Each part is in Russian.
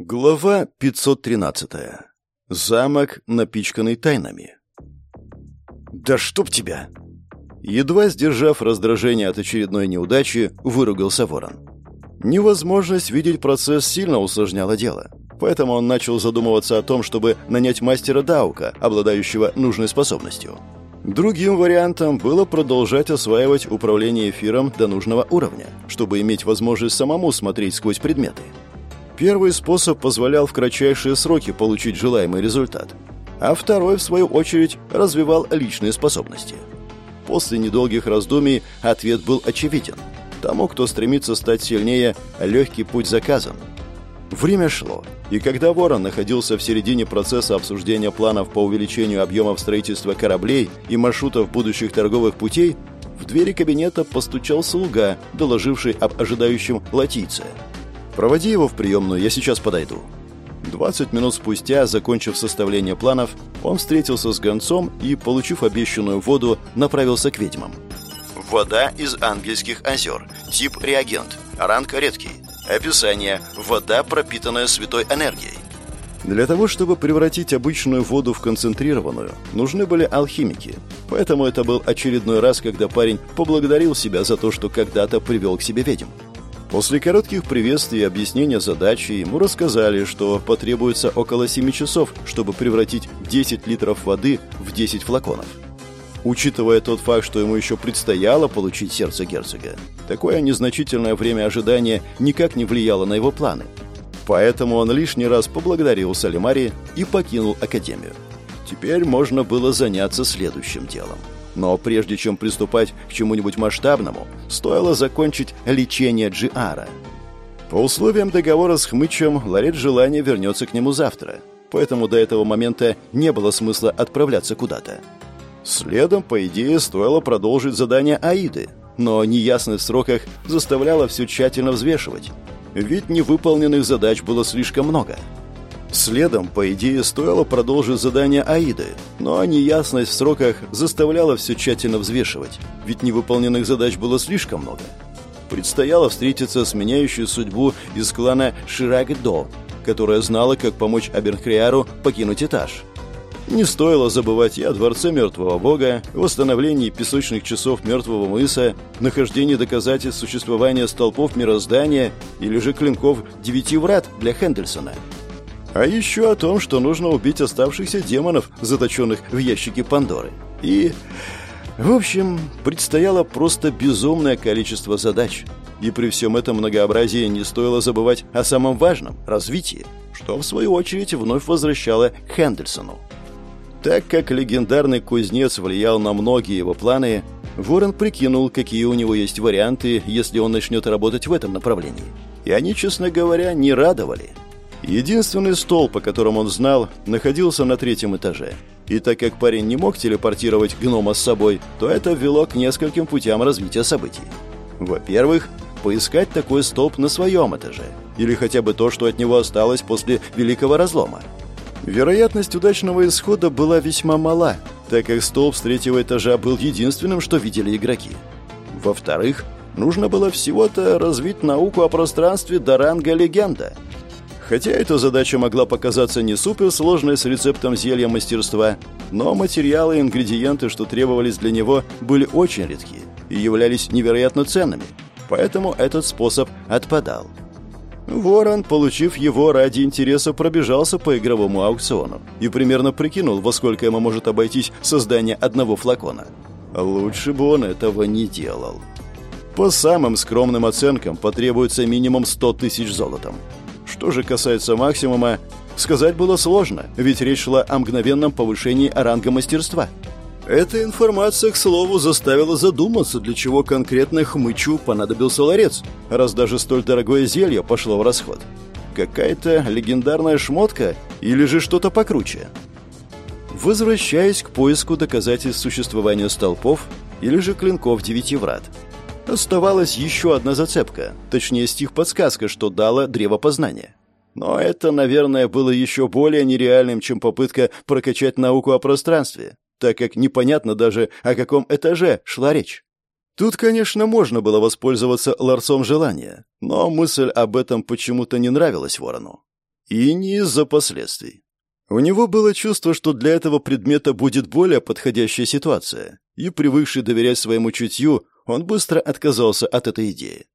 Глава 513. Замок, напичканный тайнами. «Да чтоб тебя!» Едва сдержав раздражение от очередной неудачи, выругался ворон. Невозможность видеть процесс сильно усложняла дело, поэтому он начал задумываться о том, чтобы нанять мастера Даука, обладающего нужной способностью. Другим вариантом было продолжать осваивать управление эфиром до нужного уровня, чтобы иметь возможность самому смотреть сквозь предметы. Первый способ позволял в кратчайшие сроки получить желаемый результат, а второй, в свою очередь, развивал личные способности. После недолгих раздумий ответ был очевиден. Тому, кто стремится стать сильнее, легкий путь заказан. Время шло, и когда Ворон находился в середине процесса обсуждения планов по увеличению объемов строительства кораблей и маршрутов будущих торговых путей, в двери кабинета постучал слуга, доложивший об ожидающем латийце – Проводи его в приемную, я сейчас подойду». 20 минут спустя, закончив составление планов, он встретился с гонцом и, получив обещанную воду, направился к ведьмам. Вода из ангельских озер. Тип реагент. Ранг редкий. Описание. Вода, пропитанная святой энергией. Для того, чтобы превратить обычную воду в концентрированную, нужны были алхимики. Поэтому это был очередной раз, когда парень поблагодарил себя за то, что когда-то привел к себе ведьм. После коротких приветствий и объяснения задачи ему рассказали, что потребуется около 7 часов, чтобы превратить 10 литров воды в 10 флаконов. Учитывая тот факт, что ему еще предстояло получить сердце герцога, такое незначительное время ожидания никак не влияло на его планы. Поэтому он лишний раз поблагодарил Салимари и покинул Академию. Теперь можно было заняться следующим делом. Но прежде чем приступать к чему-нибудь масштабному, стоило закончить лечение Джиара. По условиям договора с Хмычем, Ларет желание вернется к нему завтра, поэтому до этого момента не было смысла отправляться куда-то. Следом, по идее, стоило продолжить задание Аиды, но неясность в сроках заставляла все тщательно взвешивать, ведь невыполненных задач было слишком много – Следом, по идее, стоило продолжить задание Аиды, но неясность в сроках заставляла все тщательно взвешивать, ведь невыполненных задач было слишком много. Предстояло встретиться с меняющей судьбу из клана Ширагдо, которая знала, как помочь Аберхриару покинуть этаж. Не стоило забывать и о Дворце Мертвого Бога, восстановлении песочных часов Мертвого Мыса, нахождении доказательств существования столпов мироздания или же клинков Девяти Врат для Хендельсона – а еще о том, что нужно убить оставшихся демонов, заточенных в ящике Пандоры. И... В общем, предстояло просто безумное количество задач. И при всем этом многообразии не стоило забывать о самом важном – развитии, что, в свою очередь, вновь возвращало Хендельсону. Так как легендарный кузнец влиял на многие его планы, Ворон прикинул, какие у него есть варианты, если он начнет работать в этом направлении. И они, честно говоря, не радовали – Единственный стол, по которому он знал, находился на третьем этаже. И так как парень не мог телепортировать гнома с собой, то это ввело к нескольким путям развития событий. Во-первых, поискать такой столб на своем этаже. Или хотя бы то, что от него осталось после Великого Разлома. Вероятность удачного исхода была весьма мала, так как столб с третьего этажа был единственным, что видели игроки. Во-вторых, нужно было всего-то развить науку о пространстве до ранга легенда – Хотя эта задача могла показаться не суперсложной с рецептом зелья мастерства, но материалы и ингредиенты, что требовались для него, были очень редкие и являлись невероятно ценными, поэтому этот способ отпадал. Ворон, получив его ради интереса, пробежался по игровому аукциону и примерно прикинул, во сколько ему может обойтись создание одного флакона. Лучше бы он этого не делал. По самым скромным оценкам потребуется минимум 100 тысяч золотом. Что же касается максимума, сказать было сложно, ведь речь шла о мгновенном повышении ранга мастерства. Эта информация, к слову, заставила задуматься, для чего конкретно хмычу понадобился ларец, раз даже столь дорогое зелье пошло в расход. Какая-то легендарная шмотка или же что-то покруче? Возвращаясь к поиску доказательств существования столпов или же клинков девяти врат – Оставалась еще одна зацепка, точнее стих-подсказка, что дала древо познания. Но это, наверное, было еще более нереальным, чем попытка прокачать науку о пространстве, так как непонятно даже, о каком этаже шла речь. Тут, конечно, можно было воспользоваться ларцом желания, но мысль об этом почему-то не нравилась Ворону. И не из-за последствий. У него было чувство, что для этого предмета будет более подходящая ситуация, и, привыкший доверять своему чутью, он быстро отказался от этой идеи.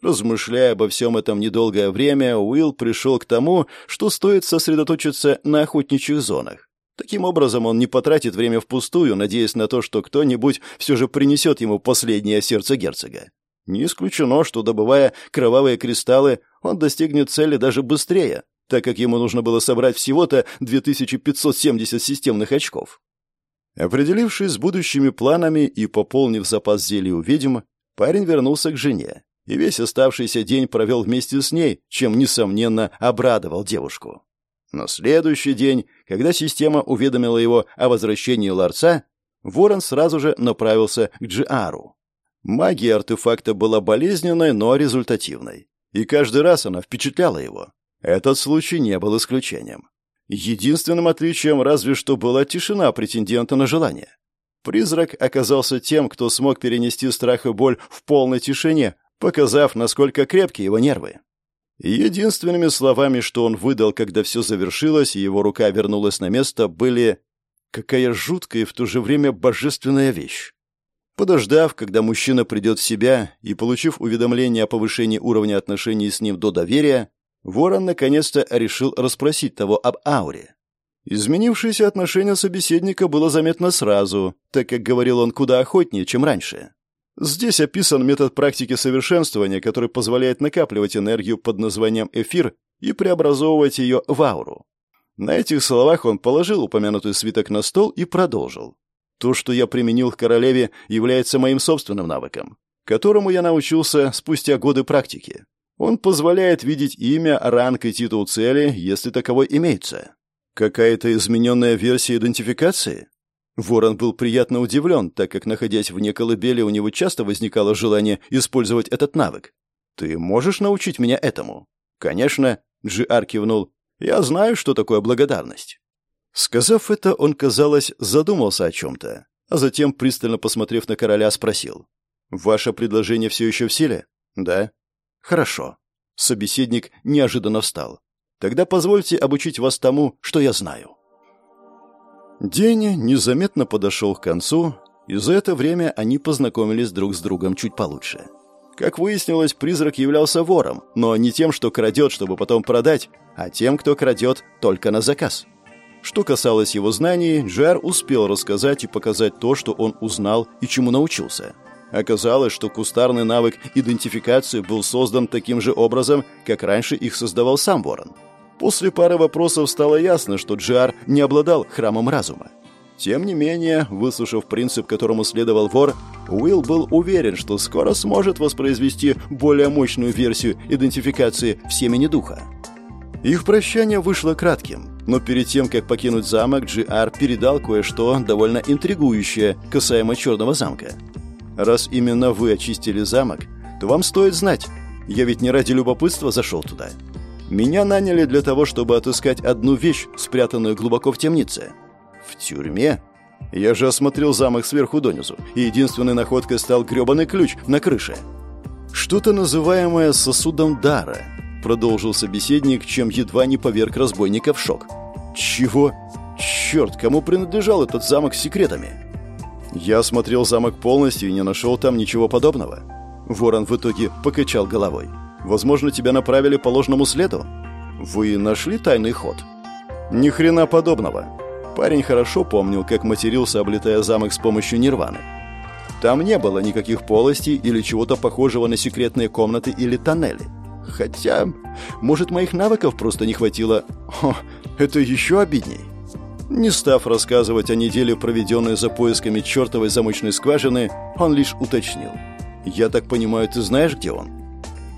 Размышляя обо всем этом недолгое время, Уилл пришел к тому, что стоит сосредоточиться на охотничьих зонах. Таким образом, он не потратит время впустую, надеясь на то, что кто-нибудь все же принесет ему последнее сердце герцога. Не исключено, что, добывая кровавые кристаллы, он достигнет цели даже быстрее, так как ему нужно было собрать всего-то 2570 системных очков. Определившись с будущими планами и пополнив запас зелий у ведьм, парень вернулся к жене и весь оставшийся день провел вместе с ней, чем, несомненно, обрадовал девушку. На следующий день, когда система уведомила его о возвращении ларца, Ворон сразу же направился к Джиару. Магия артефакта была болезненной, но результативной. И каждый раз она впечатляла его. Этот случай не был исключением. Единственным отличием разве что была тишина претендента на желание. Призрак оказался тем, кто смог перенести страх и боль в полной тишине, показав, насколько крепки его нервы. Единственными словами, что он выдал, когда все завершилось и его рука вернулась на место, были «какая жуткая и в то же время божественная вещь». Подождав, когда мужчина придет в себя, и получив уведомление о повышении уровня отношений с ним до доверия, Ворон наконец-то решил расспросить того об ауре. Изменившееся отношение собеседника было заметно сразу, так как говорил он куда охотнее, чем раньше. Здесь описан метод практики совершенствования, который позволяет накапливать энергию под названием эфир и преобразовывать ее в ауру. На этих словах он положил упомянутый свиток на стол и продолжил. То, что я применил к королеве, является моим собственным навыком, которому я научился спустя годы практики. Он позволяет видеть имя, ранг и титул цели, если таковой имеется. Какая-то измененная версия идентификации? Ворон был приятно удивлен, так как, находясь вне колыбели, у него часто возникало желание использовать этот навык. «Ты можешь научить меня этому?» «Конечно», — Джиар кивнул. «Я знаю, что такое благодарность». Сказав это, он, казалось, задумался о чем-то, а затем, пристально посмотрев на короля, спросил. «Ваше предложение все еще в силе?» «Да». «Хорошо». Собеседник неожиданно встал. «Тогда позвольте обучить вас тому, что я знаю». День незаметно подошел к концу, и за это время они познакомились друг с другом чуть получше. Как выяснилось, призрак являлся вором, но не тем, что крадет, чтобы потом продать, а тем, кто крадет только на заказ. Что касалось его знаний, Джар успел рассказать и показать то, что он узнал и чему научился. Оказалось, что кустарный навык идентификации был создан таким же образом, как раньше их создавал сам ворон – После пары вопросов стало ясно, что Джар не обладал храмом разума. Тем не менее, выслушав принцип, которому следовал вор, Уилл был уверен, что скоро сможет воспроизвести более мощную версию идентификации в семени духа. Их прощание вышло кратким, но перед тем, как покинуть замок, Джиар передал кое-что довольно интригующее касаемо Черного замка. «Раз именно вы очистили замок, то вам стоит знать, я ведь не ради любопытства зашел туда. Меня наняли для того, чтобы отыскать одну вещь, спрятанную глубоко в темнице. В тюрьме? Я же осмотрел замок сверху донизу, и единственной находкой стал грёбаный ключ на крыше. Что-то называемое сосудом дара, продолжил собеседник, чем едва не поверг разбойника в шок. Чего? Черт, кому принадлежал этот замок с секретами? Я осмотрел замок полностью и не нашел там ничего подобного. Ворон в итоге покачал головой. Возможно, тебя направили по ложному следу. Вы нашли тайный ход? Ни хрена подобного. Парень хорошо помнил, как матерился, облетая замок с помощью нирваны. Там не было никаких полостей или чего-то похожего на секретные комнаты или тоннели. Хотя, может, моих навыков просто не хватило. О, это еще обидней. Не став рассказывать о неделе, проведенной за поисками чертовой замочной скважины, он лишь уточнил. «Я так понимаю, ты знаешь, где он?»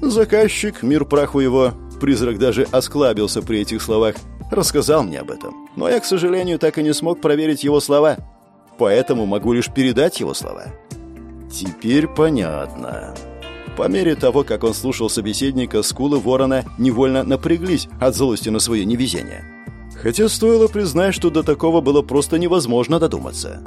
Заказчик, мир праху его, призрак даже осклабился при этих словах, рассказал мне об этом. Но я, к сожалению, так и не смог проверить его слова. Поэтому могу лишь передать его слова. Теперь понятно. По мере того, как он слушал собеседника, скулы ворона невольно напряглись от злости на свое невезение. Хотя стоило признать, что до такого было просто невозможно додуматься.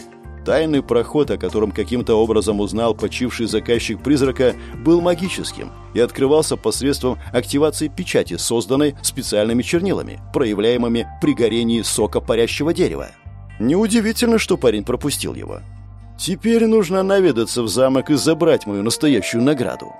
Тайный проход, о котором каким-то образом узнал почивший заказчик призрака, был магическим и открывался посредством активации печати, созданной специальными чернилами, проявляемыми при горении сока парящего дерева. Неудивительно, что парень пропустил его. Теперь нужно наведаться в замок и забрать мою настоящую награду.